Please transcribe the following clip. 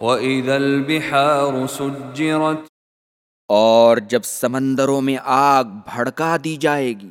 وَإِذَا الْبِحَارُ سُجِّرَتْ اور جب سمندروں میں آگ بھڑکا دی جائے گی